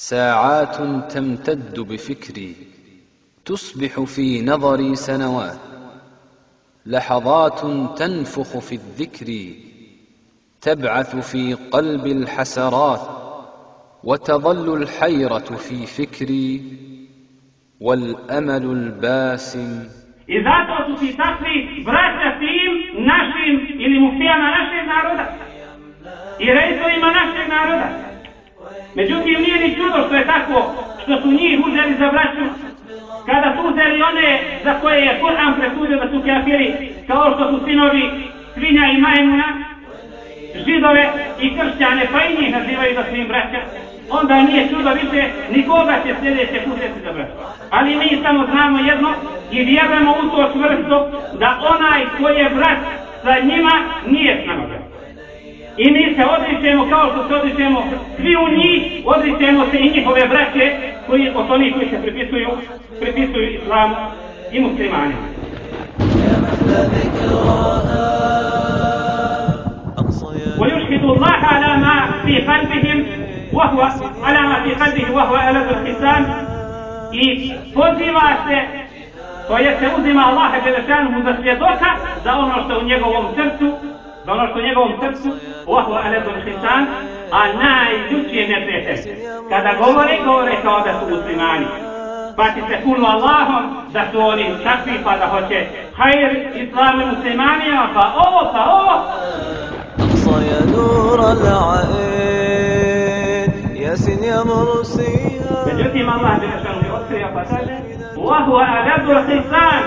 ساعات تمتد بفكري تصبح في نظري سنوات لحظات تنفخ في الذكر تبعث في قلب الحسرات وتظل الحيرة في فكري والأمل الباسم I zato su ti takvi braća tim našim ili muftijama našeg naroda i rejsovima našeg naroda. Međutim, nije ni čudo što je tako, što su njih uzeli za braću, kada su uzeli one za koje je Kur'an presudio da su kafiri, kao što su sinovi svinja i majmuna, židove i kršćane, pa i njih nazivaju da su im braća, onda nije čudo više nikoga će sljedeće uzeti za braću. Ali mi samo znamo jedno i vjerujemo u to čvrsto da onaj koji je brat sa njima nije s nama brat. I mi se odričemo kao što se odričemo svi u njih, odričemo se i njihove braće koji od onih koji se pripisuju, pripisuju islamu i muslimanima. ويشهد الله على ما في قلبهم وهو على ما في قلبه وهو ألد الختان i poziva se to je se uzima Allaha Đelešanu za svjedoka za ono što za ono što u njegovom srcu وهو ألد الختان a najljuči je neprijatelj kada govore, govore kao da su muslimani pa ti se kunu Allahom da su oni takvi pa da hoće hajr islame muslimanima pa ovo pa ovo أقصى يا نور العين ياسين يا مرسيها Međutim, Allah je nešto mi otkrio pa kaže Wahu agadu hisan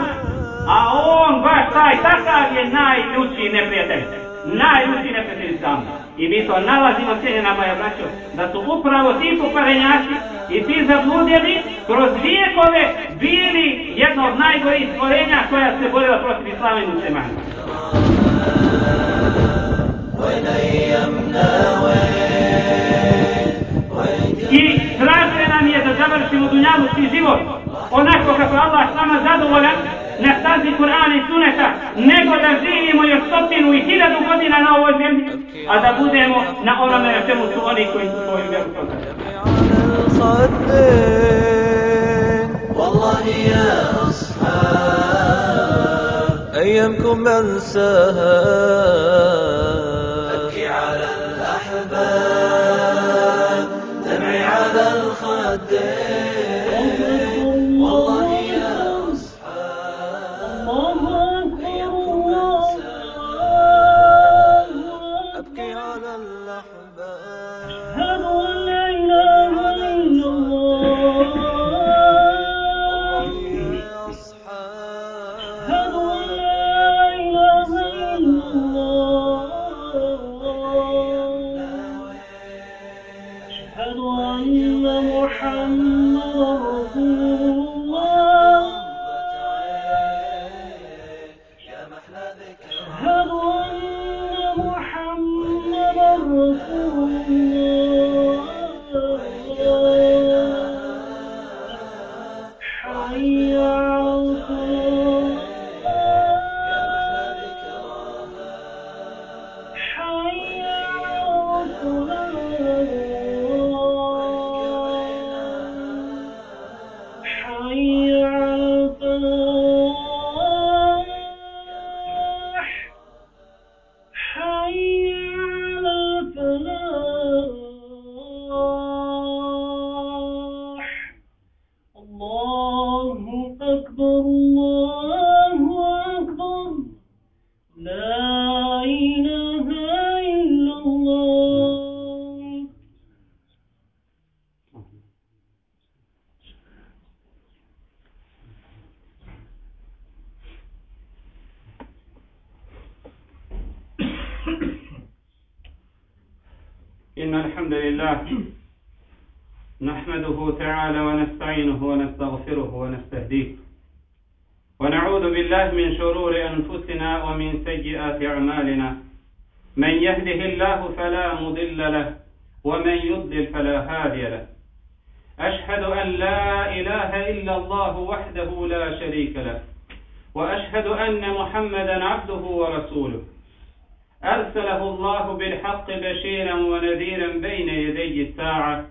A on baš taj takav je najljučiji neprijatelj Najljučiji neprijatelj sam I mi to nalazimo cijenjena moja braćo Da su upravo ti pokvarenjaci I ti zabludjeli Kroz vijekove bili jedno od najgorih stvorenja Koja se borila protiv islama i muslimana. I tražuje nam je da završimo dunjalučki život onako kako Allah sama zadovoljan na stazi Kur'ana i Suneta, nego da živimo još stotinu i hiljadu godina na ovoj zemlji, a da budemo na onome na čemu su oni koji su svoju vjeru والله يا أصحاب أيامكم منساها أبكي على الأحباب دمعي على الخدين ونستهديه ونعوذ بالله من شرور أنفسنا ومن سيئات أعمالنا. من يهده الله فلا مضل له ومن يضلل فلا هادي له. أشهد أن لا إله إلا الله وحده لا شريك له وأشهد أن محمدا عبده ورسوله. أرسله الله بالحق بشيرا ونذيرا بين يدي الساعة.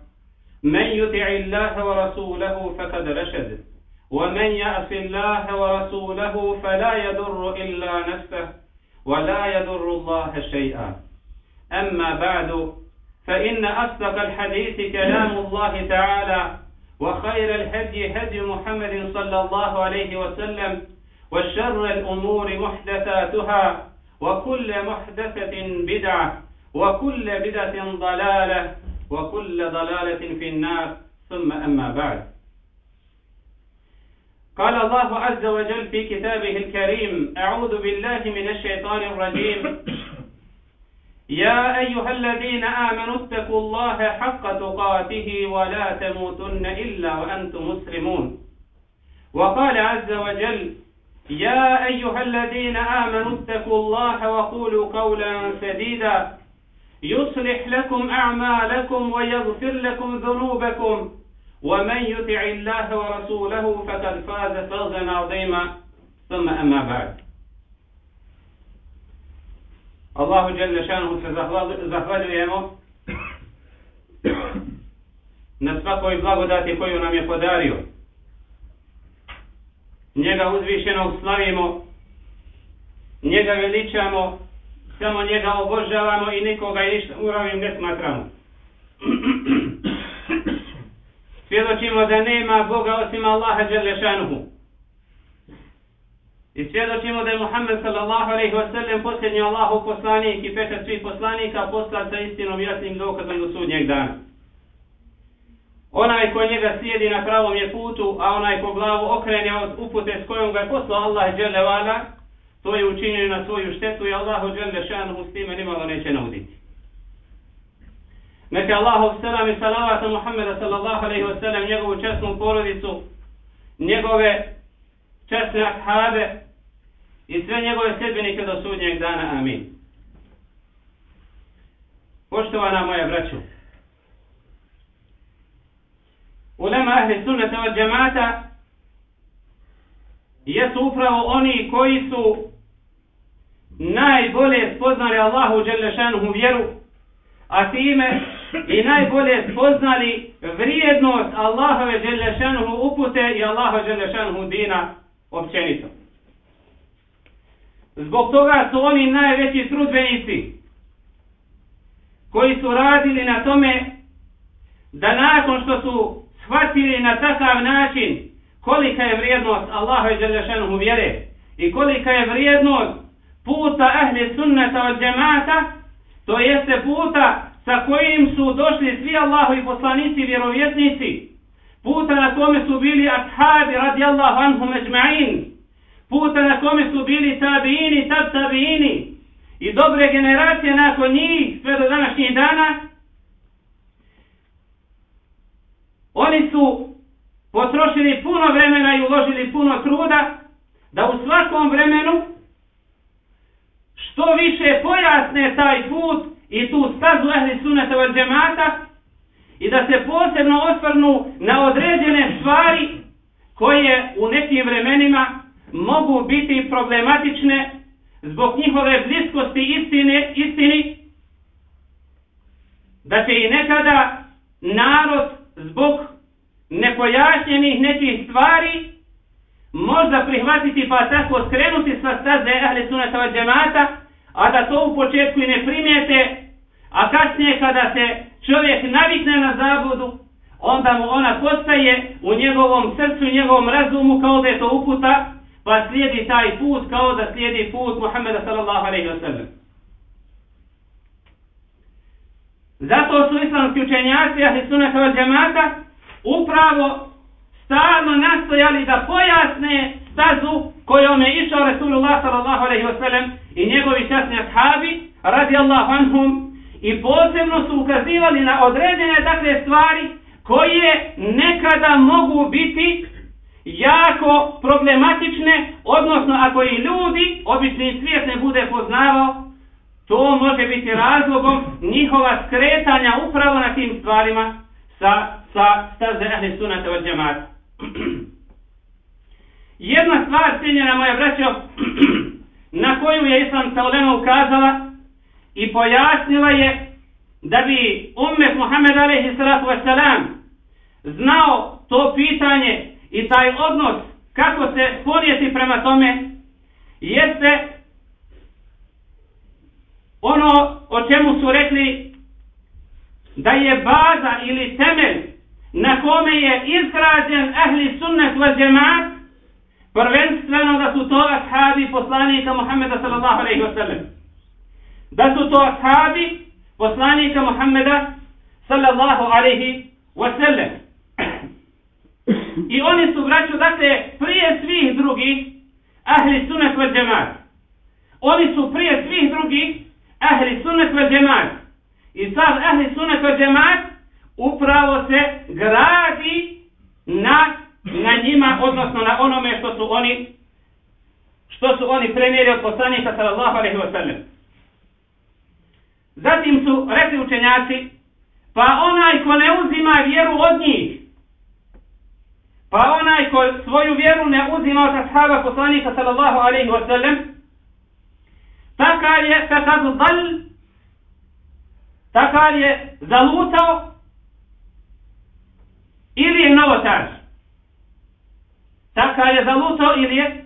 من يطع الله ورسوله فقد رشد ومن يعص الله ورسوله فلا يضر إلا نفسه ولا يضر الله شيئا. أما بعد فإن أصدق الحديث كلام الله تعالى وخير الهدي هدي محمد صلى الله عليه وسلم وشر الأمور محدثاتها وكل محدثة بدعة وكل بدعة ضلالة وكل ضلالة في النار. ثم أما بعد. قال الله عز وجل في كتابه الكريم أعوذ بالله من الشيطان الرجيم. يا أيها الذين آمنوا اتقوا الله حق تقاته ولا تموتن إلا وأنتم مسلمون. وقال عز وجل يا أيها الذين آمنوا اتقوا الله وقولوا قولا سديدا يصلح لكم أعمالكم ويغفر لكم ذنوبكم. ومن يطع الله ورسوله فقد فاز فوزا عظيما ثم أما بعد الله جل شانه zahvaljujemo na svakoj blagodati koju nam je podario. Njega uzvišeno slavimo, njega veličamo samo njega obožavamo i nikoga i ništa uravim ne smatramo. Svjedočimo da nema Boga osim Allaha Đelešanuhu. I svjedočimo da je Muhammed sallallahu alaihi wa sallam posljednji Allahov poslanik i pečat svih poslanika poslat sa istinom jasnim dokazom do sudnjeg dana. Onaj ko njega slijedi na pravom je putu, a onaj ko glavu okrene od upute s kojom ga je poslao Allah Đelevala, to je učinio na svoju štetu i Allahu dželle s time nimalo neće nauditi. Neka Allahov selam i salavat na Muhammeda sallallahu alejhi ve sellem njegovu časnu porodicu, njegove časne ashabe i sve njegove sedbenike do sudnjeg dana. Amin. Poštovana moja braćo, ulema ahli sunnata od džemata jesu upravo oni koji su najbolje spoznali Allahu Đelešanuhu vjeru, a time i najbolje spoznali vrijednost Allahove Đelešanuhu upute i Allaha Đelešanuhu dina općenito. Zbog toga su oni najveći trudbenici koji su radili na tome da nakon što su shvatili na takav način kolika je vrijednost Allaha i Đelešanuhu vjere i kolika je vrijednost puta ahli sunnata od džemata, to jeste puta sa kojim su došli svi Allahovi poslanici vjerovjesnici, puta na kome su bili ashabi radijallahu anhum ajma'in, puta na kome su bili tabiini, tab tabiini. I dobre generacije nakon njih sve do današnjih dana, oni su potrošili puno vremena i uložili puno truda da u svakom vremenu što više pojasne taj put i tu stazu ehli sunata od džemata i da se posebno osvrnu na određene stvari koje u nekim vremenima mogu biti problematične zbog njihove bliskosti istine, istini, da će i nekada narod zbog nepojašnjenih nekih stvari možda prihvatiti pa tako skrenuti sa staze ehli sunata od džemata, a da to u početku i ne primijete, a kasnije kada se čovjek navikne na zabludu, onda mu ona postaje u njegovom srcu njegovom razumu kao da je to uputa, pa slijedi taj put kao da slijedi put Muhammeda sallallahu alaihi wa sallam. Zato su islamski učenjaci ahli sunata od džemata upravo stalno nastojali da pojasne stazu kojom je išao Resulullah sallallahu alaihi wasallam i njegovi časni ashabi radijallahu anhum i posebno su ukazivali na određene takve stvari koje nekada mogu biti jako problematične, odnosno ako i ljudi, obični svijet ne bude poznavao, to može biti razlogom njihova skretanja upravo na tim stvarima sa, sa staze ahli sunata od džemata. Jedna stvar, cijenjena moja braćo, na koju je Islam Saulema ukazala i pojasnila je da bi ummet Muhammed a.s. znao to pitanje i taj odnos kako se ponijeti prema tome jeste ono o čemu su rekli da je baza ili temelj na kome je izgrađen ahli sunnet vel džemat prvenstveno da su to ashabi poslanika Muhammeda sallallahu alaihi wa sallam da su to ashabi poslanika Muhammeda sallallahu alaihi wa sallam i oni su braću dakle prije svih drugih ahli sunnet vel džemat oni su prije svih drugih ahli sunnet vel džemat i sad ahli sunnet vel džemat upravo se gradi na na njima, odnosno na onome što su oni što su oni prenijeli od poslanika sallallahu alaihi wa sallam. Zatim su rekli učenjaci, pa onaj ko ne uzima vjeru od njih, pa onaj ko svoju vjeru ne uzima od ashaba poslanika sallallahu alaihi wa sallam, takav je takav dal, takav je zalutao ili je novotar. Takav je zalutao ili je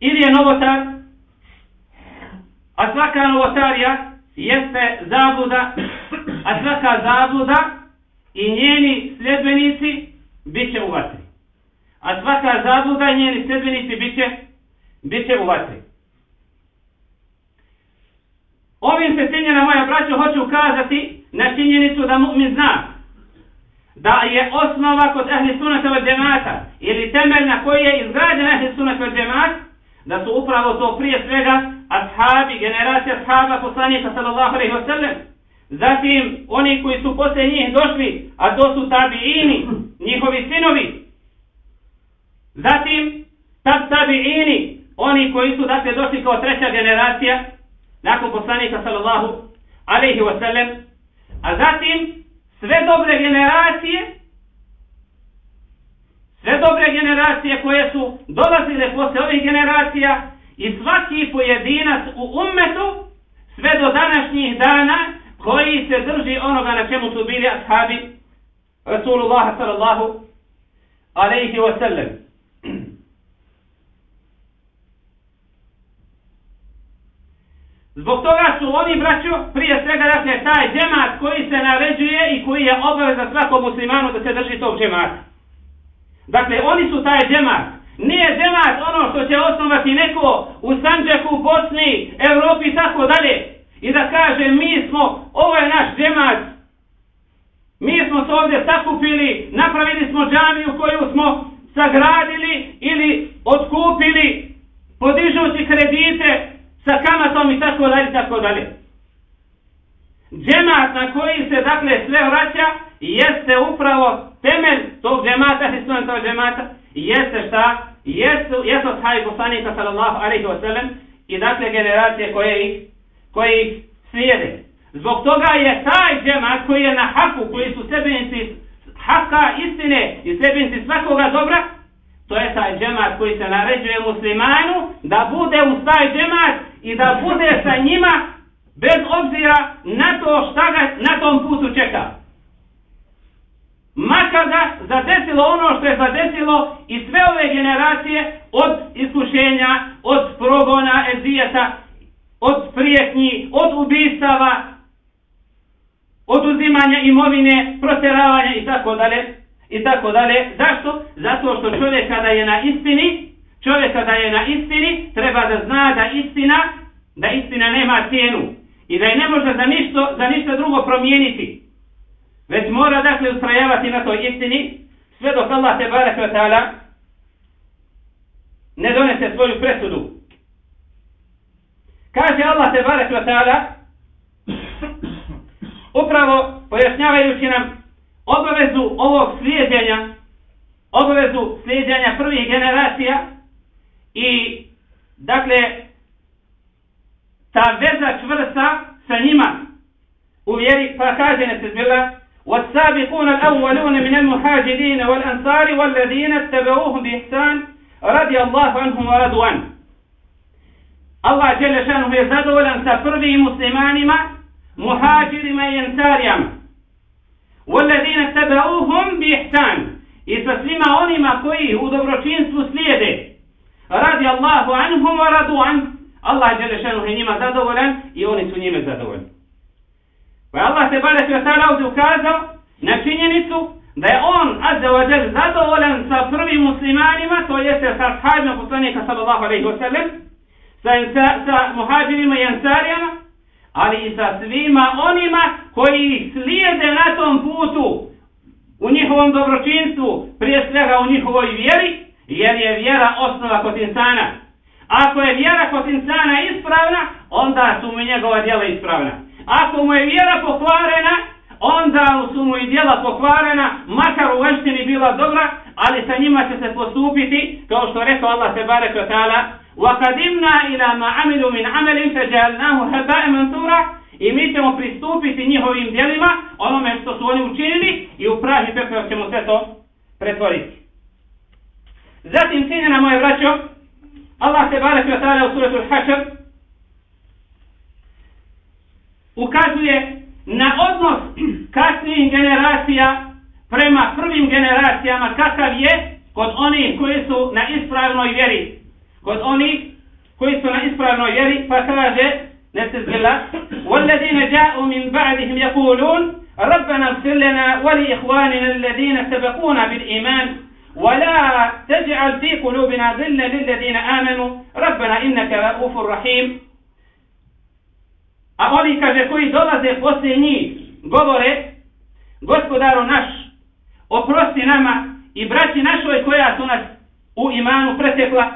ili je novotar a svaka novotarija jeste zabluda a svaka zabluda i njeni sljedbenici bit će u vatri. A svaka zabluda i njeni sljedbenici bit će bit će u vatri. Ovim se cijenjena moja braćo hoću ukazati na činjenicu da mu'min zna da je osnova kod ehli sunata od džemata ili temelj na koji je izgrađen ehli sunata od džemat da su upravo to prije svega ashabi, generacija ashaba poslanika sallallahu alaihi wa sallam. Zatim oni koji su posle njih došli a to su tabiini njihovi sinovi. Zatim tab tabiini oni koji su dakle došli kao treća generacija nakon poslanika sallallahu alaihi wa sallam. A zatim sve dobre generacije sve dobre generacije koje su dolazile posle ovih generacija i svaki pojedinac u ummetu sve do današnjih dana koji se drži onoga na čemu su bili ashabi Rasulullah sallallahu alaihi wa sallam Zbog toga su oni, braćo, prije svega, dakle, taj džemat koji se naređuje i koji je obaveza svakom muslimanu da se drži tog džemata. Dakle, oni su taj džemat. Nije džemat ono što će osnovati neko u Sanđaku, Bosni, Evropi i tako dalje. I da kaže, mi smo, ovo je naš džemat. Mi smo se ovdje sakupili, napravili smo džamiju koju smo sagradili ili otkupili, podižući kredite, sa kamatom i tako dalje, tako dalje. Džemat na koji se dakle sve vraća jeste upravo temelj tog džemata, historijom džemata, I jeste šta? Jesu, jesu sahabi poslanika sallallahu alaihi wa sallam i dakle generacije koje ih, koje ih slijede. Zbog toga je taj džemat koji je na haku, koji su sebenci haka istine i sebenci svakoga dobra, to je taj džemat koji se naređuje muslimanu da bude u taj džemat i da bude sa njima bez obzira na to šta ga na tom putu čeka. Makar da zadesilo ono što je zadesilo i sve ove generacije od iskušenja, od progona, ezijeta, od prijetnji, od ubistava, od uzimanja imovine, proteravanja i tako dalje. I tako dalje. Zašto? Zato što čovjek kada je na istini, čovjek kada je na istini, treba da zna da istina, da istina nema cijenu. I da je ne može za ništa, za ništa drugo promijeniti. Već mora dakle ustrajavati na toj istini, sve dok Allah te barek ve ta'ala ne donese svoju presudu. Kaže Allah te barek ve ta'ala upravo pojašnjavajući nam obavezu ovog slijedjenja, obavezu slijedjenja prvih generacija i dakle ta veza čvrsta sa njima u vjeri pa kaže ne se zbila والسابقون الأولون من المهاجرين والأنصار والذين اتبعوهم بإحسان رضي الله عنهم ورضوا الله جل شأنه يزدولا سفر به مسلمانما مهاجر ما ينساريما وَالَّذِينَ تَبَعُوهُمْ بِإِحْسَانِ slijede. Radi Allahu anhum wa radu an. Allah je Đelešanu je njima zadovoljan i oni su njime zadovoljni. Pa Allah te bare sve tada ovdje ukazao na činjenicu da je on, azza wa jel, zadovoljan sa prvim muslimanima, to jeste sa sahabima poslanika sallallahu alaihi wa sallam, sa, sa, sa muhađirima i ansarijama, ali i sa svima onima koji slijede na tom putu u njihovom dobročinstvu, prije svega u njihovoj vjeri, jer je vjera osnova kod insana. Ako je vjera kod insana ispravna, onda su mu njegova djela ispravna. Ako mu je vjera pokvarena, onda su mu i djela pokvarena, makar u vanštini bila dobra, ali sa njima će se postupiti, kao što rekao Allah se barek wa ta'ala, وَقَدِمْنَا إِلَى مَا عَمِلُوا مِنْ عَمَلٍ فَجَعَلْنَاهُ هَبَاءً مَنْثُورًا I mi ćemo pristupiti njihovim djelima, onome što su oni učinili, i u pravi pepeo ćemo sve to pretvoriti. Zatim, cijenjena moje braćo, Allah se barek wa ta'ala u suratul Hašar ukazuje na odnos kasnijih generacija prema prvim generacijama kakav je kod onih koji su na ispravnoj vjeri. Kod onih koji su na ispravnoj vjeri pa kaže nestezgila والذين جاءوا من بعدهم يقولون ربنا اغفر لنا ولإخواننا الذين سبقونا بالإيمان ولا تجعل في قلوبنا ظلا للذين آمنوا ربنا إنك رؤوف رحيم A oni, kaže, koji dolaze poslije njih, govore, gospodaru naš, oprosti nama i braći našoj koja su nas u imanu pretekla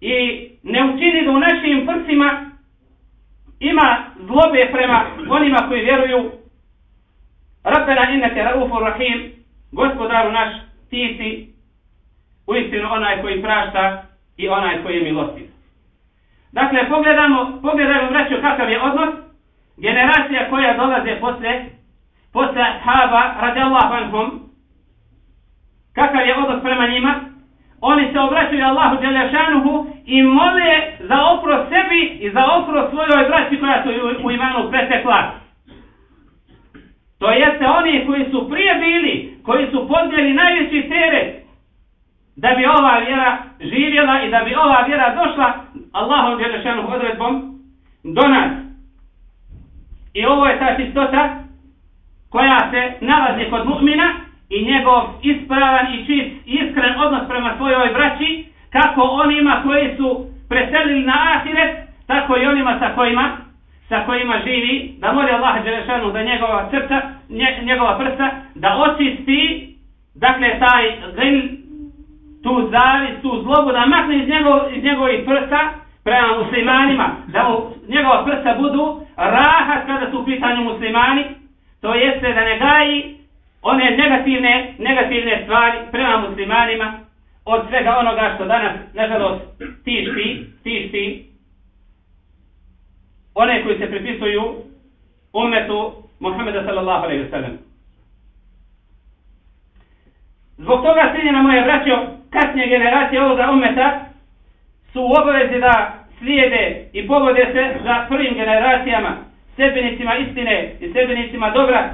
i ne učini da u našim prsima ima zlobe prema onima koji vjeruju. Rabbena inneke raufur rahim, gospodaru naš, ti si uistinu onaj koji prašta i onaj koji je milostiv. Dakle, pogledamo, pogledajmo vraću kakav je odnos. Generacija koja dolaze posle, posle Haba radijallahu anhum, kakav je odnos prema njima, oni se obraćaju Allahu Đelešanuhu i mole za opro sebi i za opro svojoj braći koja su u imanu pretekla. To jeste oni koji su prije bili, koji su podnijeli najveći teret da bi ova vjera živjela i da bi ova vjera došla Allahom Đelešanuhu odredbom do nas. I ovo je ta čistota koja se nalazi kod mu'mina i njegov ispravan i čist iskren odnos prema svojoj braći, kako onima koji su preselili na ahiret, tako i onima sa kojima sa kojima živi, da moli Allah Đelešanu da njegova srca, nje, njegova prsa, da očisti, dakle, taj gril tu zavis, tu zlobu, da makne iz, njegov, iz njegovih prsa prema muslimanima, da mu njegova prsa budu rahat kada su u pitanju muslimani, to jeste da ne gaji one negativne, negativne stvari prema muslimanima od svega onoga što danas, nažalost, tišti, tišti one koji se pripisuju umetu Muhammeda sallallahu alaihi wa sallam. Zbog toga srednjena moje braćo, kasnije generacije ovoga umeta su u obavezi da slijede i povode se za prvim generacijama, sebenicima istine i sebenicima dobra,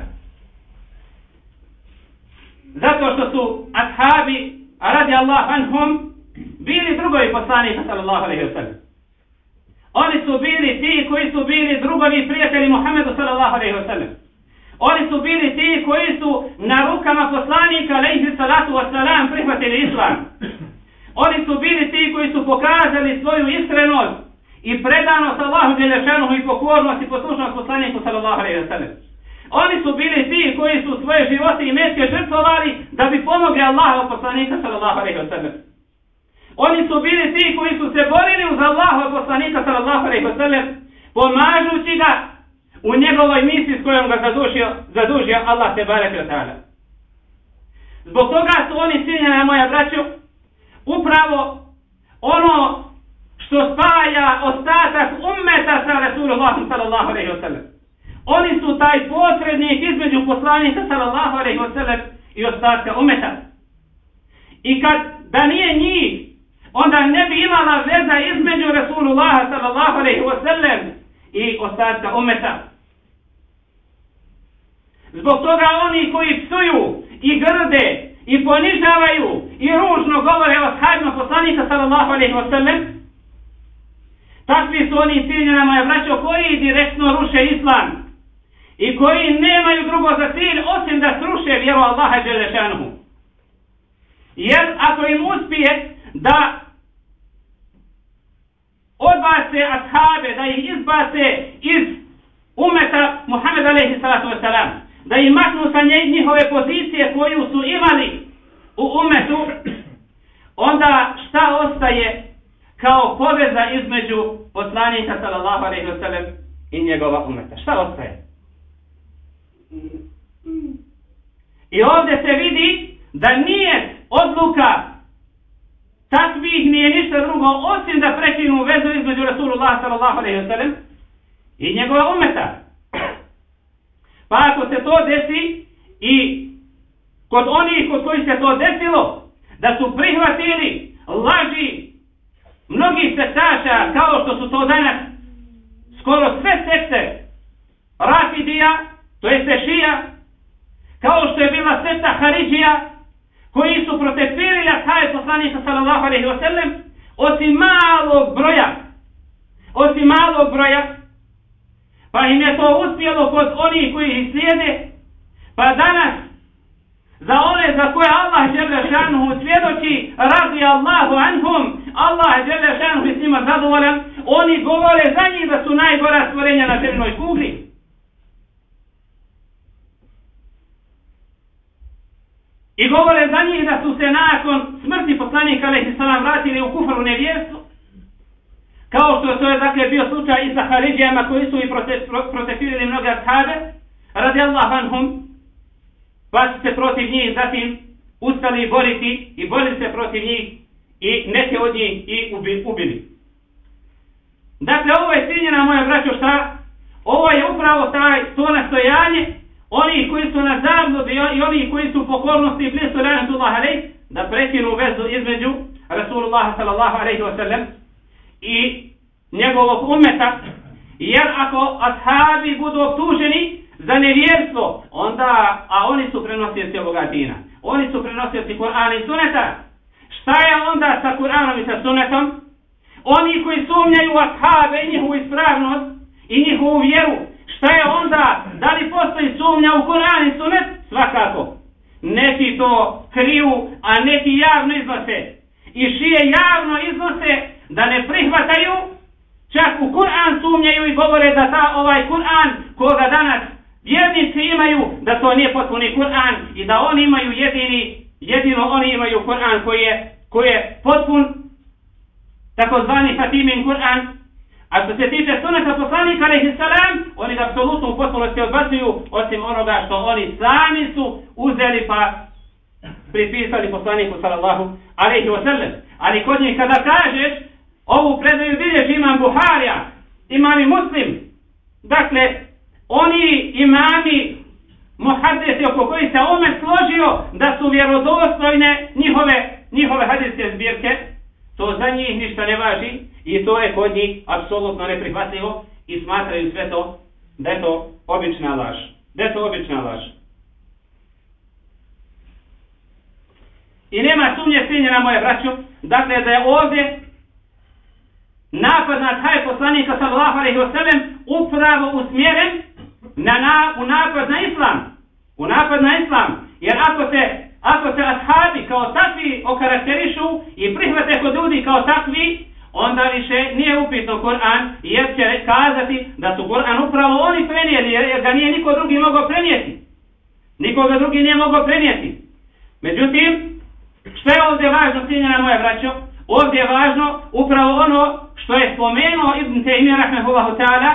zato što su ashabi radi Allah anhum bili drugovi poslanika sallallahu alaihi wa sallam. Oni su bili ti koji su bili drugovi prijatelji Muhammedu sallallahu alaihi wa sallam. Oni su bili ti koji su na rukama poslanika alaihi salatu wa prihvatili islam. Oni su bili ti koji su pokazali svoju iskrenost i predanost Allahu Đelešanuhu i pokornost i poslušnost poslaniku sallallahu alaihi ve. Oni su bili ti koji su svoje živote i metke žrtvovali da bi pomogli Allahu poslanika sallallahu alaihi ve. Oni su bili ti koji su se borili uz Allaha poslanika sallallahu alaihi ve sellem pomažući ga u njegovoj misiji s kojom ga zadužio, zadužio Allah te barek ta'ala. Zbog toga su oni sinjena moja braću upravo ono što spaja ostatak ummeta sa Rasulullahom sallallahu alaihi wa sallam. Oni su taj posrednik između poslanika sallallahu alejhi ve sellem i ostatka ummeta. I kad da nije njih, onda ne bi imala veza između Rasulullaha sallallahu alejhi ve sellem i ostatka ummeta. Zbog toga oni koji psuju i grde i ponižavaju i ružno govore o shabima poslanika sallallahu alaihi wa sallam, takvi su oni ciljena moja braćo koji direktno ruše islam i koji nemaju drugo za cilj osim da sruše vjeru Allaha Đelešanuhu. Jer ako im uspije da odbace ashabe, da ih izbace iz umeta Muhammed alaihi salatu wasalam, da ih maknu sa njihove pozicije koju su imali u umetu, onda šta ostaje kao poveza između poslanika sallallahu alaihi sellem i njegova umeta? Šta ostaje? I ovdje se vidi da nije odluka takvih nije ništa drugo osim da prekinu vezu između Rasulullah sallallahu alaihi wa sallam i njegova umeta. Pa ako se to desi i kod onih kod koji se to desilo, da su prihvatili laži mnogih sektaša kao što su to danas skoro sve sekte Rafidija, to jeste šija, kao što je bila sekta Haridžija, koji su protestirili ashaje poslanika sallallahu alaihi wa sallam, osim malog broja, osim malog broja, pa im je to uspjelo kod onih koji ih slijede, pa danas, za one za koje Allah žele šanuhu svjedoči, radi Allahu anhum, Allah žele šanuhu s njima zadovoljan, oni govore za njih da su najgora stvorenja na zemljoj kugli. I govore za njih da su se nakon smrti poslanika alaihi salam vratili u kufru nevjerstvo. Kao što to je dakle bio slučaj i sa Haridijama koji su i protekvirili mnoge ashabe, radi Allah anhum, pa su se protiv njih zatim ustali boriti i borili se protiv njih i neke od njih i ubili. Dakle, ovo je ciljena moja braćo šta? Ovo je upravo taj, to nastojanje oni koji su na zabludi i oni koji su u pokornosti i blizu rahmetullah alaih, da prekinu vezu između Rasulullah sallallahu alaihi wa sallam i njegovog umeta, jer ako ashabi budu optuženi za nevjerstvo, onda, a oni su prenosioci ovoga dina, oni su prenosioci Kur'ana i Suneta, šta je onda sa Kur'anom i sa Sunetom? Oni koji sumnjaju ashabe i njihovu ispravnost i njihovu vjeru, Šta je onda? Da li postoji sumnja u Kur'an i Sunet? Svakako. Neki to kriju, a neki javno iznose. I šije javno iznose da ne prihvataju, čak u Kur'an sumnjaju i govore da ta ovaj Kur'an koga danas vjernici imaju, da to nije potpuni Kur'an i da oni imaju jedini, jedino oni imaju Kur'an koji je, koji je potpun, takozvani Fatimin Kur'an, A što se tiče suneta poslanika, alaihi salam, oni ga apsolutno u potpunosti odbacuju, osim onoga što oni sami su uzeli pa pripisali poslaniku, sallallahu alaihi wa sallam. Ali kod njih kada kažeš, ovu predaju bilježi imam Buharija, imam i muslim, dakle, oni imami muhaddesi oko koji se ome složio da su vjerodostojne njihove, njihove hadijske zbirke, to za njih ništa ne važi, I to je kod njih apsolutno neprihvatljivo i smatraju sve to da je to obična laž. Da je to obična laž. I nema sumnje svinje na moje braću, dakle da je ovdje napad na taj poslanika sallallahu alaihi wasallam upravo usmjeren na, na, u napad na islam. U napad na islam. Jer ako se, ako se ashabi kao takvi okarakterišu i prihvate kod ljudi kao takvi, onda više nije upitno Kur'an, jer će kazati da su Kur'an upravo oni prenijeli, jer ga nije niko drugi mogao prenijeti. Nikoga drugi nije mogao prenijeti. Međutim, što je ovdje važno, cijenjena moja braćo? Ovdje je važno upravo ono što je spomenuo Ibn Taymi rahmehullahu ta'ala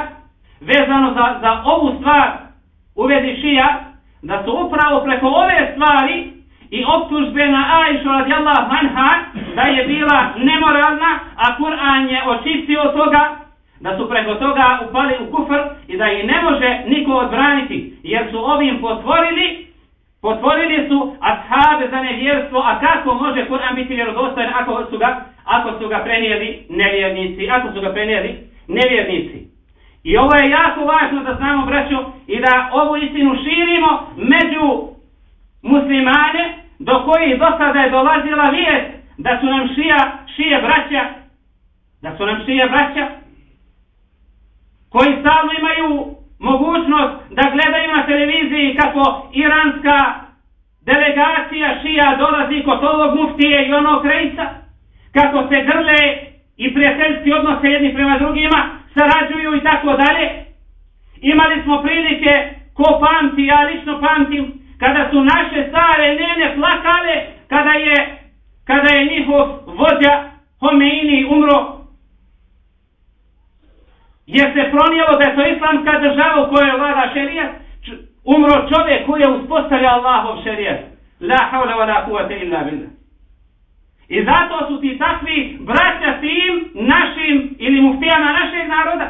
vezano za, za ovu stvar u vezi šija, da su upravo preko ove stvari i optužbe na Aishu radijallahu anha da je bila nemoralna, a Kur'an je očistio toga, da su preko toga upali u kufr i da ih ne može niko odbraniti, jer su ovim potvorili, potvorili su ashabe za nevjerstvo, a kako može Kur'an biti vjerodostojen ako su ga, ako su ga prenijeli nevjernici, ako su ga prenijeli nevjernici. I ovo je jako važno da znamo, braćo, i da ovu istinu širimo među muslimane, do koji do sada je dolazila vijest da su nam šija, šije braća, da su nam šije braća, koji stalno imaju mogućnost da gledaju na televiziji kako iranska delegacija šija dolazi kod ovog muftije i onog rejca, kako se grle i prijateljski odnose jedni prema drugima, sarađuju i tako dalje. Imali smo prilike, ko pamti, ja lično pamtim, kada su naše stare nene plakale, kada je, kada je njihov vođa Homeini umro, jer se pronijelo da je to islamska država u kojoj vlada šerijat, umro čovjek koji je uspostavio Allahov šerijat. La hawla wa la kuvata illa billah. I zato su ti takvi braća tim našim ili muftijama našeg naroda.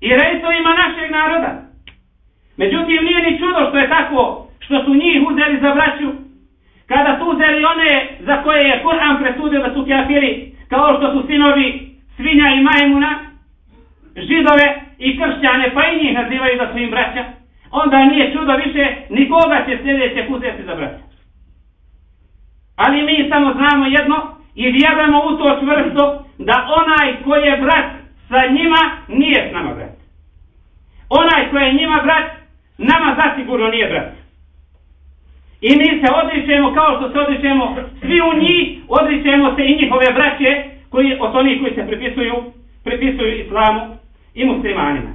I rejsovima našeg naroda. Međutim, nije ni čudo što je tako, što su njih uzeli za braću, kada su uzeli one za koje je Kur'an presudio da su kjafiri, kao što su sinovi svinja i majmuna, židove i kršćane, pa i njih nazivaju da su im braća, onda nije čudo više nikoga će sljedeće uzeti za braća. Ali mi samo znamo jedno i vjerujemo u to čvrsto da onaj koji je brat sa njima nije s nama brat. Onaj ko je njima brat, nama zasigurno nije brat. I mi se odričemo kao što se odričemo svi u njih, odričemo se i njihove braće koji, od onih koji se pripisuju, pripisuju islamu i muslimanima.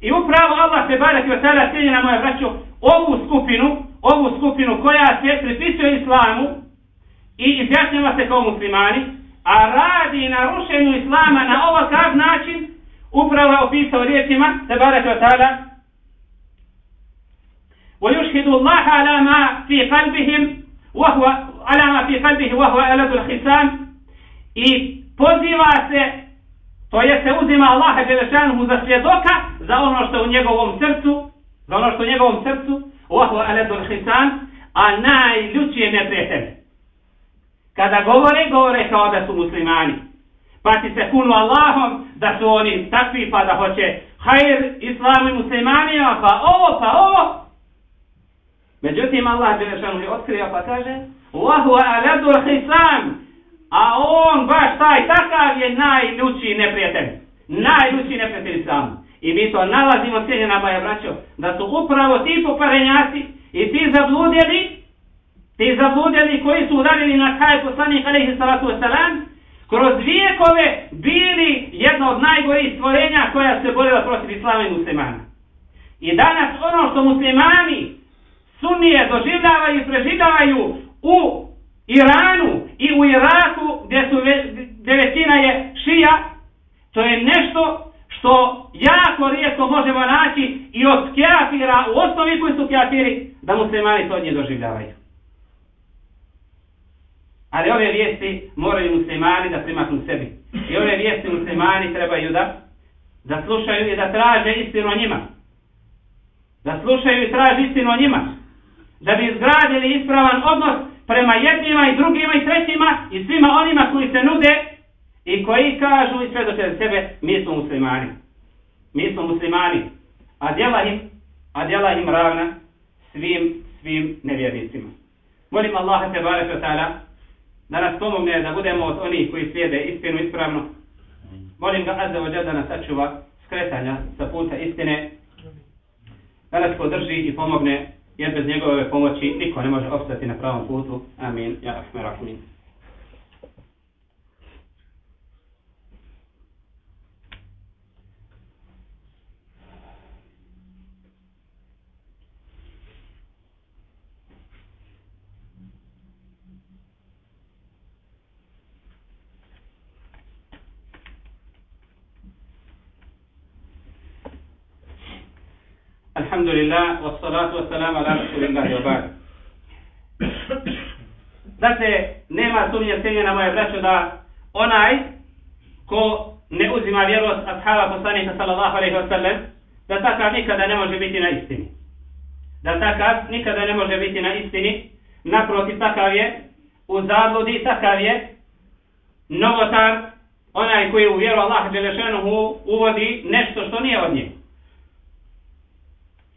I upravo Allah se barak i otala cijenjena moja braćo, ovu skupinu, ovu skupinu koja se pripisuje islamu i izjašnjava se kao muslimani, a radi na rušenju islama na ovakav način, upravo je opisao riječima, se barak i otala, ويشهد الله على ما في قلبهم وهو على ما في قلبه وهو ألد الخصام i poziva se to je se uzima Allaha Đelešanuhu za svjedoka za ono što u njegovom srcu za ono što u njegovom srcu وهو ألد الخصام a najljuči je neprijatelj kada govore, govore kao da su muslimani pa ti se kunu Allahom da su oni takvi pa da hoće hajr islamu i muslimanima pa ovo pa ovo Međutim, Allah Đelešanu je otkrio pa kaže Allahu aladul hisam A on baš taj takav je najljuči neprijatelj. Najljuči neprijatelj sam. I mi to nalazimo cijenjena moja braćo da su upravo ti poparenjaci i ti zabludjeli ti zabludjeli koji su udarili na kraj poslanik alaihi salatu wasalam kroz vijekove bili jedno od najgorih stvorenja koja se borila protiv islama i muslimana. I danas ono što muslimani sunnije doživljavaju i preživljavaju u Iranu i u Iraku gdje, su, gdje većina je šija, to je nešto što jako rijetko možemo naći i od kjafira u osnovi koji su kjafiri da muslimani to nje doživljavaju. Ali ove vijesti moraju muslimani da primaknu sebi. I ove vijesti muslimani trebaju da da slušaju i da traže istinu o njima. Da slušaju i traže istinu o njima da bi izgradili ispravan odnos prema jednima i drugima i trećima i svima onima koji se nude i koji kažu i sve do sebe, mi smo muslimani. Mi smo muslimani. A djela im, a djela im ravna svim, svim nevjernicima. Molim Allaha te barek ta'ala da nas pomogne da budemo od onih koji slijede istinu ispravno. Molim ga azza wa da nas sačuva skretanja sa puta istine. Da nas podrži i pomogne jer bez njegove pomoći niko ne može ostati na pravom putu. Amin. Ja, rahme, rahmin. alhamdulillah, wa salatu wa salam ala rasulillah i obad. Dakle, nema sumnje cijenja na moje braće da onaj ko ne uzima vjeru od ashaba poslanika sallallahu alaihi wa sallam, da takav nikada ne može biti na istini. Da takav nikada ne može biti na istini, naprotiv takav je, u zabludi takav je, novotar, onaj koji u vjeru Allaha Đelešenuhu uvodi nešto što nije od njega.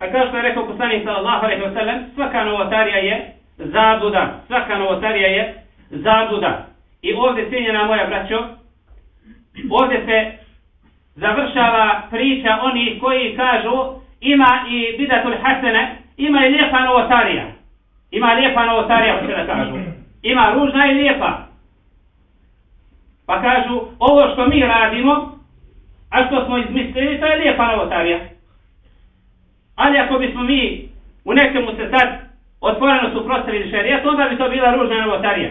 A kao što je rekao poslanik sallallahu alejhi ve sellem, svaka novotarija je zabluda. Svaka novotarija je zabluda. I ovdje, cijenjena moja braćo, ovdje se završava priča oni koji kažu ima i bidatul hasene, ima i lijepa novotarija. Ima lijepa novotarija, hoće da kažu. Ima ružna i lijepa. Pa kažu, ovo što mi radimo, a što smo izmislili, to je lijepa novotarija. Ali ako bismo mi u nekemu se sad otvoreno suprostavili šarijat, onda bi to bila ružna novotarija.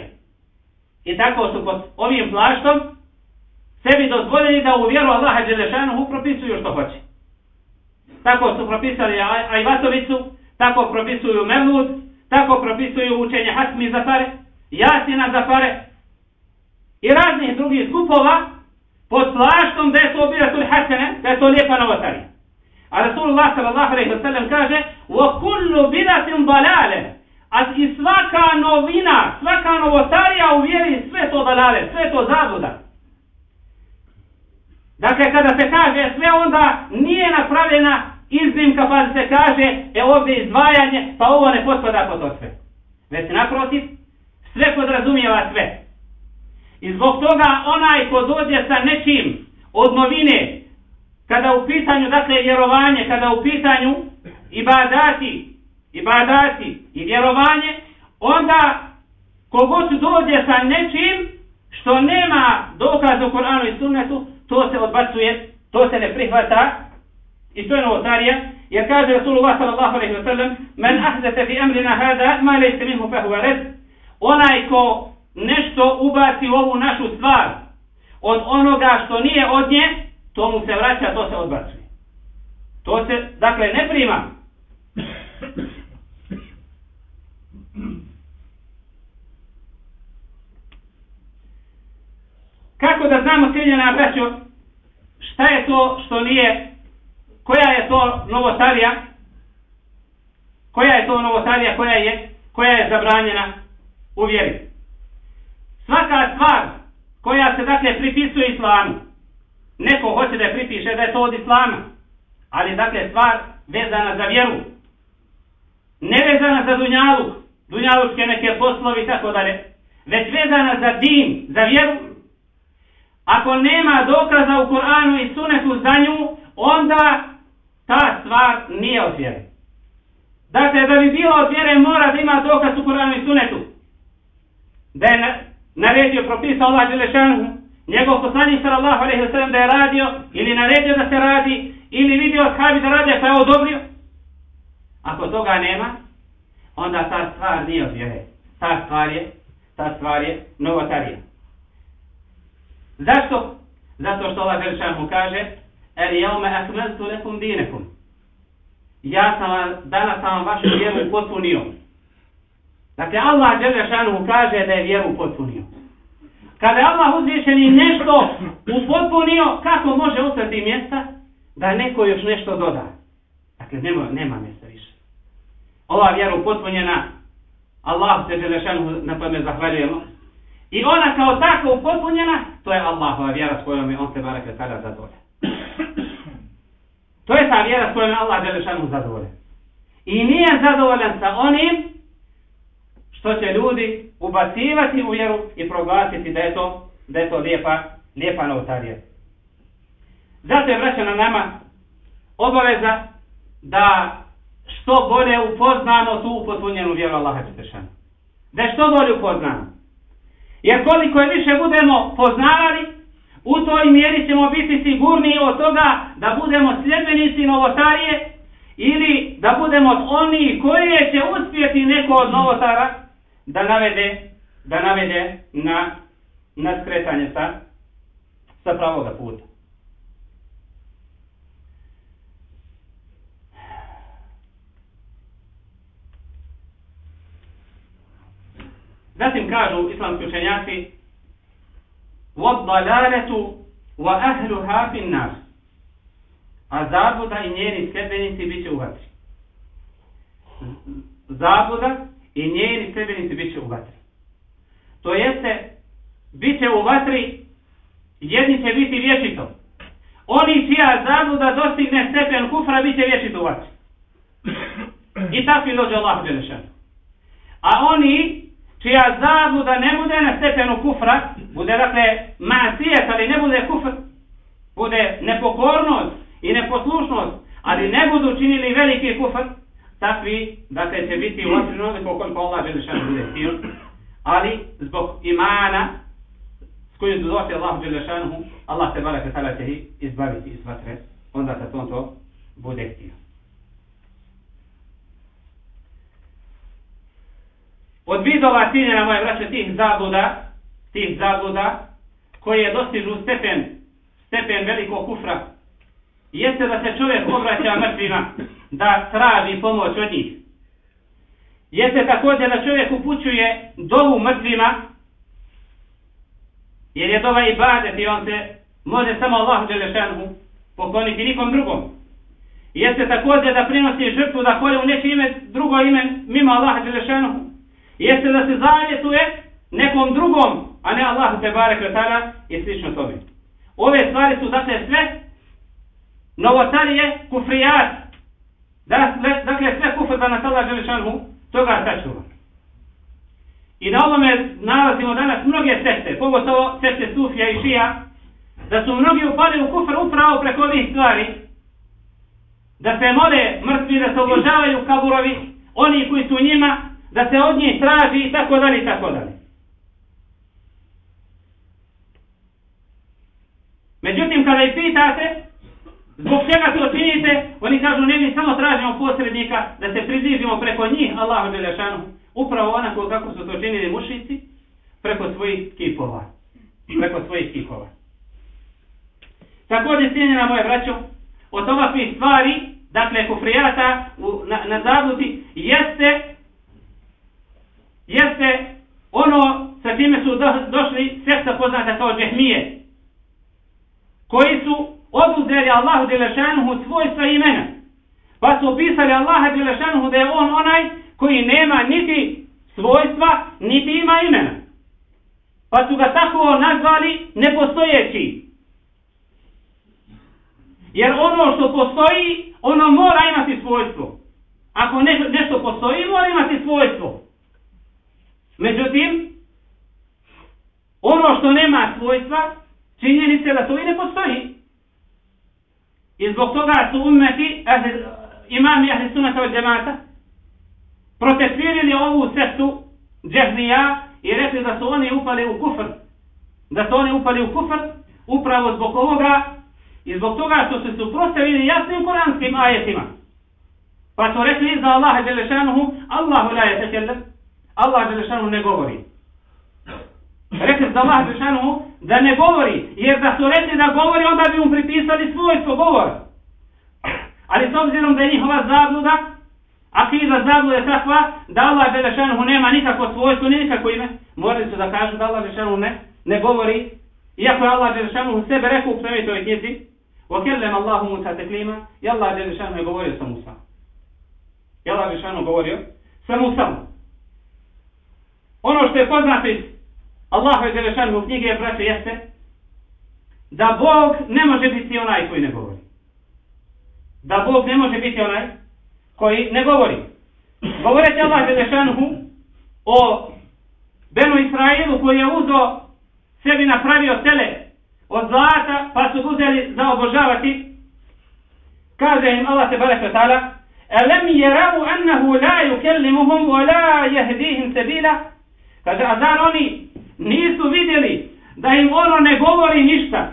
I tako su pod ovim plaštom sebi dozvoljeni da u vjeru Allaha Đelešanuhu propisuju što hoće. Tako su propisali Ajvatovicu, tako propisuju Mevlud, tako propisuju učenje Hasmi za pare, Jasina za pare i raznih drugih skupova pod plaštom da je to bijatul hasene, da je to lijepa novotarija. A Rasulullah sallallahu alaihi wa sallam kaže وَكُلُّ بِدَةٍ ضَلَالَ A i svaka novina, svaka novotarija u vjeri, sve to dalale, sve to zabluda. Dakle, kada se kaže sve onda nije napravljena iznimka pa se kaže e ovdje izdvajanje, pa ovo ne potpada po to sve. Već naprotiv, sve podrazumijeva sve. I zbog toga onaj ko dođe sa nečim od novine, kada u pitanju, dakle, vjerovanje, kada u pitanju ibadati, ibadati i vjerovanje, onda kogod dođe sa nečim što nema dokaza u Koranu i Sunnetu, to se odbacuje, to se ne prihvata. I to je novotarija, jer kaže Rasulullah sallallahu alaihi wa sallam men ahdete fi amrina hada ma lejse minhu fahuva red. Onaj ko nešto ubaci u ovu našu stvar od onoga što nije od nje, to mu se vraća, to se odbacuje. To se, dakle, ne prima. Kako da znamo cijeljena braćo, šta je to što nije, koja je to novotarija, koja je to novotarija koja je, koja je zabranjena u vjeri. Svaka stvar koja se dakle pripisuje islamu, neko hoće da je pripiše da je to od islama, ali dakle stvar vezana za vjeru, ne vezana za dunjalu, dunjalučke neke poslovi i tako dalje, već vezana za din, za vjeru, ako nema dokaza u Koranu i Sunetu za nju, onda ta stvar nije od vjere. Dakle, da bi bilo od vjere, mora da ima dokaz u Koranu i Sunetu. Da je naredio, propisao Allah Đelešanu, njegov poslanik sallallahu alejhi ve sellem da je radio, ili naredio da se radi, ili vidio shabi da radi, pa je odobrio. Ako toga nema, onda ta stvar nije od vjere. Ta stvar je, ta stvar je novotarija. Zašto? Zato što Allah Đelešanu kaže, Er jaume akmeltu lekum dinekum. Ja sam danas sam vašu vjeru potpunio. Dakle, Allah Đelešanu kaže da je vjeru potpunio. Kada je Allah uzvišeni nešto upotpunio, kako može ostati mjesta da neko još nešto doda? Dakle, nema, nema mjesta više. Ova vjera upotpunjena, Allah se Želešanu na tome zahvaljujemo. I ona kao tako upotpunjena, to je Allahova vjera s kojom je on se barak je tada zadovoljan. To je ta vjera s kojom je Allah Želešanu zadovoljan. I nije zadovoljan sa onim što će ljudi ubacivati u vjeru i proglasiti da je to, da je to lijepa, lijepa novotarija. Zato je vraćana nama obaveza da što bolje upoznamo tu upotpunjenu vjeru Allaha Đelešanu. Da što bolje upoznamo. Jer koliko je više budemo poznavali, u toj mjeri ćemo biti sigurni od toga da budemo sljedbenici novotarije ili da budemo oni koji će uspjeti neko od novotara da navede, da navede na, na skretanje sa, sa pravoga puta. Zatim kažu islamski učenjaci وَالضَّلَالَةُ وَأَهْلُهَا فِي النَّارِ A zabuda i njeni sledbenici bit će u vatri. Zabuda i njeni sledbenici bit će u vatri. To jeste, bit će u vatri jedni će biti vječito. Oni čija zabluda dostigne stepen kufra, bit će vječito u vatri. I takvi dođe Allah Đelešanu. A oni čija zabluda ne bude na stepenu kufra, bude dakle masijet, ali ne bude kufr, bude nepokornost i neposlušnost, ali ne budu činili veliki kufr, takvi, dakle, će biti u vatri koliko Allah Đelešanu bude htio, ali zbog imana s kojim su došli Allah Đelešanu, Allah te barake tada će ih izbaviti iz vatre, onda kad on to bude htio. Od vidova ciljena moje braće, tih zabluda, tih zabluda, koje dostižu stepen, stepen velikog kufra, jeste da se čovjek obraća mrtvima, da traži pomoć od njih. Jeste također da čovjek upućuje dovu mrtvima, jer je dova ibadet i on se može samo Allahu Đelešanu pokloniti nikom drugom. Jeste također da prinosi žrtvu da kolje u neće ime, drugo ime mimo Allaha Đelešanu. Jeste da se zavjetuje nekom drugom, a ne Allahu Tebare Kretara i slično tome. Ove stvari su dakle sve novotarije, kufrijat, dakle, dakle sve kufr da nas Allah Đelešanu toga sačuva. I na ovome nalazimo danas mnoge sekte, pogotovo sekte Sufija i Šija, da su mnogi upali u kufr upravo preko ovih stvari, da se mole mrtvi, da se obožavaju kaburovi, oni koji su njima, da se od njih traži i tako dalje i tako dalje. Međutim, kada ih pitate, zbog čega to činite, oni kažu, ne mi samo tražimo posrednika da se približimo preko njih, Allahu Đelešanu, upravo onako kako su to činili mušici, preko svojih kipova. Preko svojih kipova. Također, cijenjena moje braćo, od ovakvih stvari, dakle, kufrijata u, na, na zabluti, jeste, jeste ono sa čime su do, došli sekta poznata kao džehmije, koji su oduzeli Allahu Đelešanuhu svojstva imena, pa su opisali Allaha Đelešanuhu da je on onaj koji nema niti svojstva, niti ima imena. Pa su ga tako nazvali nepostojeći. Jer ono što postoji, ono mora imati svojstvo. Ako ne, nešto postoji, mora imati svojstvo. Međutim, ono što nema svojstva, činjeni se da to i ne postoji. I zbog toga su ummeti, ahli, imami ahli sunata od džemata, protekvirili ovu sektu džehmija i rekli da su oni upali u kufr. Da su oni upali u kufr upravo zbog ovoga i zbog toga što se suprostavili jasnim kuranskim ajetima. Pa su rekli za Allaha Đelešanuhu, Allahu la je tekellem, Allah Đelešanuhu ne govori. Rekli za Allaha Đelešanuhu da ne govori, jer da su rekli da govori, onda bi mu pripisali svojstvo govora. Ali s obzirom da je njihova zabluda, akida zabluda je takva da Allah Đelešanuhu nema nikako svojstvo, ni nikako ime, morali su da kažu da Allah Đelešanuhu ne, ne govori, iako je Allah Đelešanuhu sebe rekao u plemitoj knjizi, وَكَلَّمَ اللَّهُ مُوسَى تَكْلِيمًا i Allah Đelešanuhu je govorio sa Musa. I Allah Đelešanuhu govorio sa Musa. Ono što je poznato iz Allahu Đelešanuhu knjige braće jeste da Bog ne može biti onaj koji ne govori. Da Bog ne može biti onaj koji ne govori. Govoreći Allah Đelešanuhu o Benu Israilu koji je uzo sebi napravio tele od zlata pa su uzeli za obožavati kaže im Allah te barek ta'ala elem yarawu annahu la yukallimuhum wa la yahdihim sabila kaže a zar oni nisu vidjeli da im ono ne govori ništa.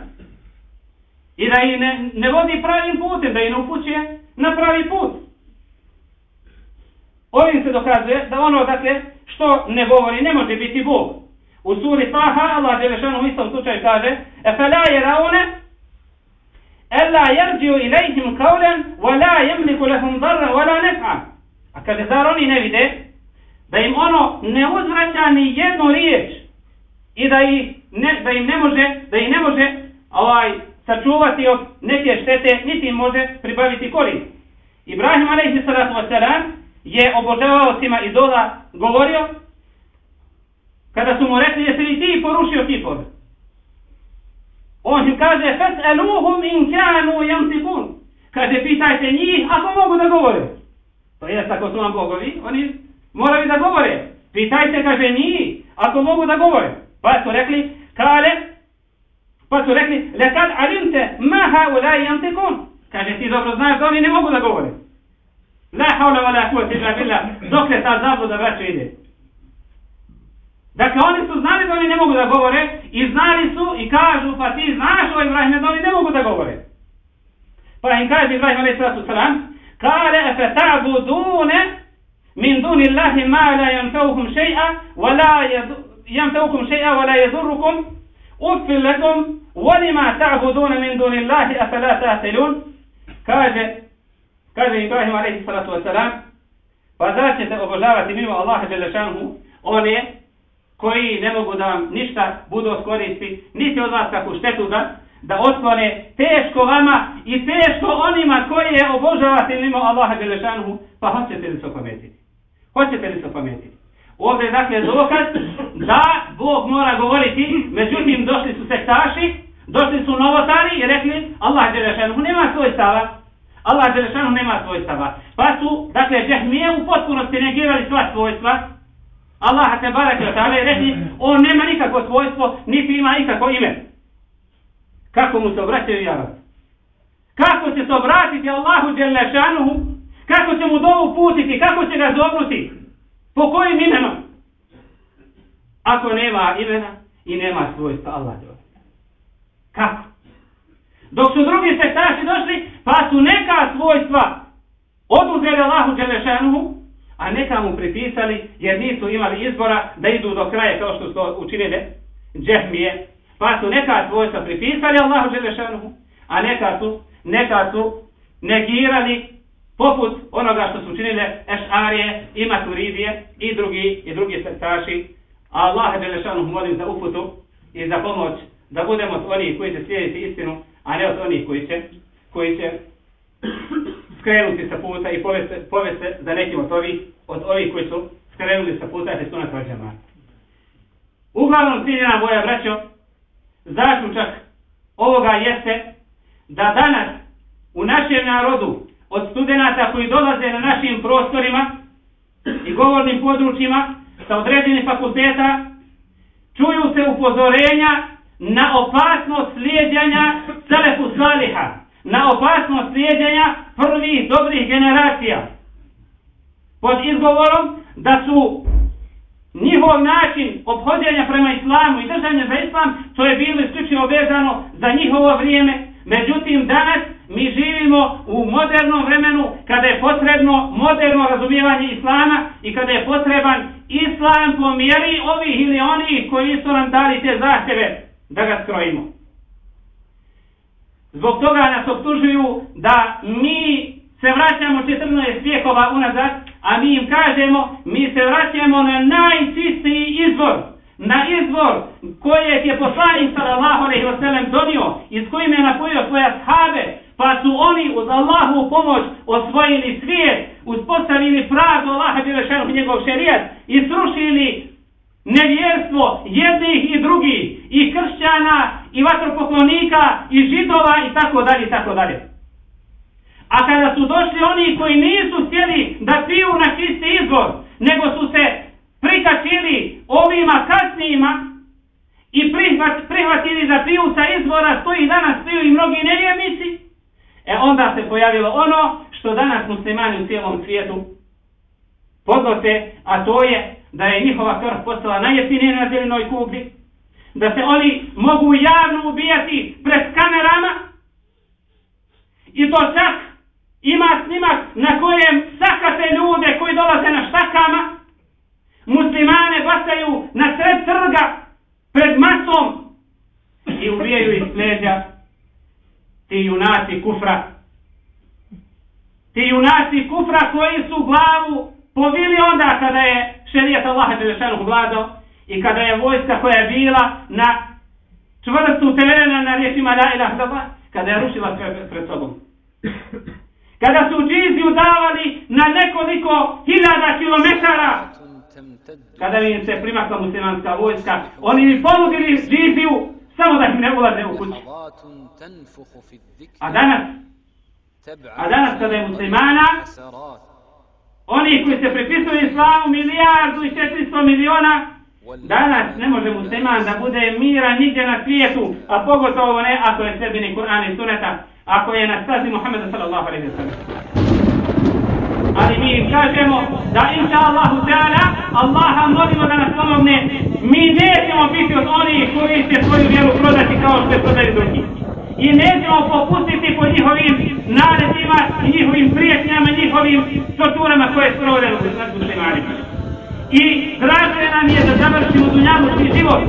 I da ih ne, ne vodi pravim putem da ih ne upućuje na pravi put. Ovim se dokazuje da ono dakle što ne govori ne može biti Bog. U suri Taha Allah Đelešanu u istom slučaju kaže Efela je raune Ella jerđiju ilajhim kaulen wa la jemliku lehum darra wa la nef'a. A kaže zar oni ne vide da im ono ne uzvraća ni jednu riječ i da, ih ne, da im ne može da ih ne može ovaj sačuvati od neke štete niti im može pribaviti korist Ibrahim alaihi salatu wasalam je obožavaocima idola govorio kada su mu rekli jesi li ti porušio kipor? On im kaže, fes'eluhum in kanu yantiqun. Kaže, pitajte njih ako mogu da govore. To jest, ako su vam bogovi, oni moraju da govore. Pitajte, kaže, njih ako mogu da govore. Pa su rekli, kale, pa su rekli, lekad alimte ma haulai yantikun. Kaže, ti dobro znaš da oni ne mogu da govore. La haula wa la kuvvete illa billah. Dokle ta zabluda vraća ide. Dakle, oni su znali da oni ne mogu da govore i znali su i kažu, pa ti znaš o Ibrahime da oni ne mogu da govore. Pa im kaže Ibrahim a.s. Kale efe ta'budune min duni Allahi ma la yanfaukum še'a wa la yanfaukum še'a wa la yadurrukum uffil lekum walima ta'budune min duni Allahi afa la ta'tilun kaže kaže Ibrahim a.s. pa da ćete obožavati mimo Allaha Đelešanhu on koji ne mogu da vam ništa budu skoristi, niti od vas kakvu štetu da, da otklone teško vama i teško onima koji je obožavati mimo Allaha Đelešanuhu, pa hoćete li se opametiti? Hoćete li se opametiti? Ovdje je dakle dokaz da Bog mora govoriti, međutim došli su sektaši, došli su novotari i rekli Allah Đelešanuhu nema svoj stava, Allah Đelešanuhu nema svoj stava. Pa su, dakle, džehmije u potpunosti negirali sva svojstva, Allah te barek je rekli, on nema nikakvo svojstvo, niti ima nikakvo ime. Kako mu se obraćaju javac? Kako će se obratiti Allahu Đelešanuhu? Kako će mu dovu putiti? Kako će ga zovnuti? Po kojim imenom? Ako nema imena i nema svojstva Allah Kako? Dok su drugi sektaši došli, pa su neka svojstva oduzeli Allahu Đelešanuhu, a neka mu pripisali jer nisu imali izbora da idu do kraja kao što su to učinili džehmije. Pa su neka svojstva pripisali Allahu Đelešanuhu, a neka su, neka su negirali poput onoga što su činile Ešarije i Maturidije i drugi, i drugi sektaši. A Allah Đelešanuhu molim za uputu i za pomoć da budemo od onih koji će slijediti istinu, a ne od onih koji će, koji će skrenuti sa puta i poveste, poveste za nekim od ovih, od ovih koji su skrenuli sa puta i sunat vađama. Uglavnom, ciljena boja braćo, zaključak ovoga jeste da danas u našem narodu od studenta koji dolaze na našim prostorima i govornim područjima sa određenih fakulteta čuju se upozorenja na opasnost slijedjanja Selefu Saliha, na opasnost slijedjenja prvih dobrih generacija. Pod izgovorom da su njihov način obhođenja prema islamu i držanja za islam, to je bilo isključivo vezano za njihovo vrijeme. Međutim, danas mi živimo u modernom vremenu kada je potrebno moderno razumijevanje islama i kada je potreban islam po mjeri ovih ili onih koji su nam dali te zahtjeve da ga skrojimo. Zbog toga nas optužuju da mi se vraćamo 14 vijekova unazad, a mi im kažemo, mi se vraćamo na najčistiji izvor, na izvor kojeg je poslanik sallallahu alejhi ve sellem donio i s kojim je napojio svoje sahabe, pa su oni uz Allahu pomoć osvojili svijet, uspostavili pravdu Allaha dželle njegov šerijat i srušili nevjerstvo jednih i drugih, i kršćana, i vatropoklonika, i židova, i tako dalje, i tako dalje. A kada su došli oni koji nisu htjeli da piju na čisti izvor, nego su se prikačili ovima kasnijima i prihvat, prihvatili da piju sa izvora, što i danas piju i mnogi nevjernici, e onda se pojavilo ono što danas muslimani u cijelom svijetu podnose, a to je da je njihova krv postala najjeftinija na zelenoj kugli, da se oni mogu javno ubijati pred kamerama i to čak ima snimak na kojem sakate ljude koji dolaze na štakama, muslimane bacaju na sred trga pred masom i ubijaju ih leđa ti junaci kufra. Ti junaci kufra koji su glavu povili onda kada je šerijat Allaha Đelešanu vladao i kada je vojska koja je bila na čvrstu terena na riječima La ilah daba, kada je rušila sve pred sobom. Kada su džiziju davali na nekoliko hiljada kilometara, kada im se primakla muslimanska vojska, oni mi ponudili džiziju samo da im ne ulaze u kuću. A danas, a danas kada je muslimana, oni koji se pripisuju islamu milijardu i četiristo miliona, danas ne može musliman da bude mira nigdje na svijetu, a pogotovo ne ako je sebi ni Kur'an i Suneta, ako je na stazi Muhammeda sallallahu alaihi wa sallam. Ali mi im kažemo da inša Allahu Teala, Allaha molimo da nas pomogne, mi nećemo biti od onih koji će svoju vjeru prodati kao što je prodaju drugi. I nećemo popustiti po njihovim naredima i njihovim prijetnjama, njihovim torturama koje su provode nad muslimanima. I draže nam je da završimo dunjavučki život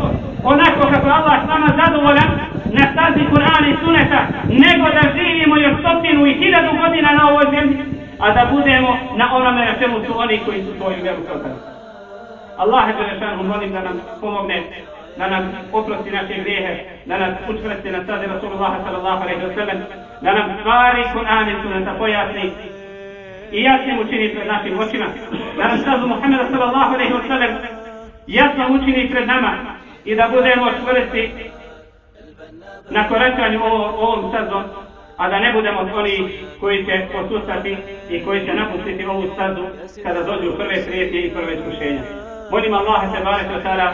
onako kako Allah s nama zadovoljan na stazi Kur'ana i Suneta, nego da živimo još stotinu i hiljadu godina na ovoj zemlji, a da budemo na onome na čemu su oni koji su svoju vjeru prodali. Allah je Đelešanu molim da nam pomogne, da nam oprosti naše grijehe, da nas učvrsti na stazi Rasulullah sallallahu alaihi wa sallam, da nam stvari Kur'an i Suneta pojasni i jasnim učini pred našim očima, da nam stazu Muhammeda sallallahu alaihi wa sallam jasno učini pred nama i da budemo čvrsti na koračanju ovo, ovom stazom, a da ne budemo oni koji će posustati i koji će napustiti ovu stazu kada dođu prve prijetnje i prve iskušenja. Molim Allaha te barek wa ta'ala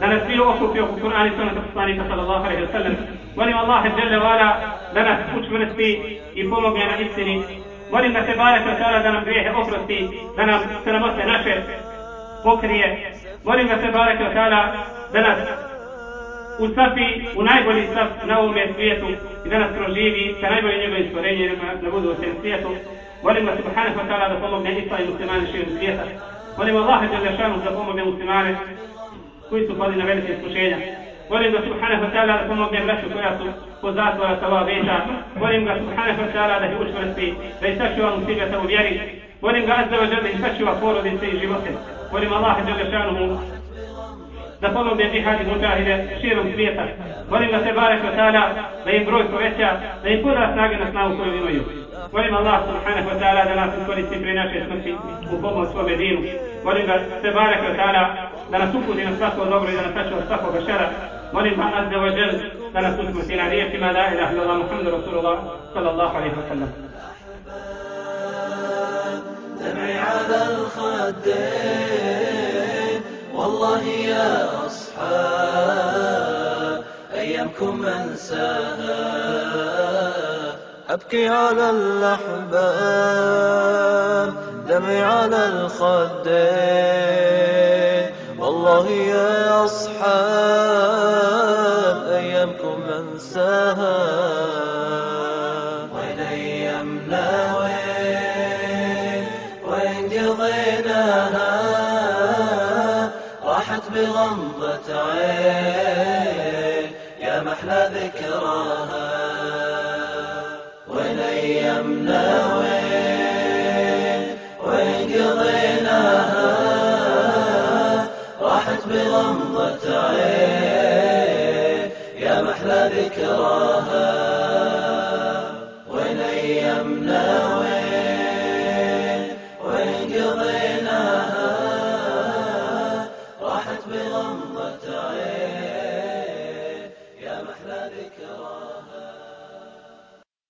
da nas svi okupi oko Kur'ana i sunnata poslanika sallallahu alaihi wa sallam. Molim Allaha dželle vala da nas učvrsti i pomogne na istini. Molim da te barek wa ta'ala da nam grijehe oprosti, da nam sramote naše pokrije. Molim da te barek wa ta'ala da nas usafi u najbolji saf na ovome svijetu i da nas proživi sa najboljim njegovim stvorenjima na budućem svijetu. Molim subhanahu wa ta'ala da pomogne Isla i muslimane širom svijeta. Molim Allaha jalla šanu da pomogne muslimane koji su pali na velike iskušenja. Volim ga subhanahu wa ta'ala da pomogne braću koja su po zatvora sa ova veta. Volim ga subhanahu wa ta'ala da ih učvrsti, da ih sačuva musibata u vjeri. Volim ga azza wa jalla da ih sačuva porodice i živote. Volim Allaha jalla da pomogne džihad i muđahide širom svijeta. Molim ga se barek wa ta'ala da im broj poveća, da im poda snage na snagu koju imaju. Molim Allah subhanahu wa ta'ala da nas iskoristi pri naše smrti u pomoć svome dinu. Molim ga se barek wa ta'ala da nas uputi na svako dobro i da nas sačuva svakog šara. Molim ga azza wa jal da nas usmrti na riječima la ilaha illallah Muhammed Rasulullah sallallahu alaihi wa sallam. دمعي على الخدين والله يا أصحاب أيامكم أنساها. أبكي على الأحباب دمعي على الخدين والله يا أصحاب أيامكم أنساها. بغمضة عين يا محلى ذكراها وين أيامنا وين؟ وين قضيناها؟ راحت بغمضة عين يا محلى ذكراها.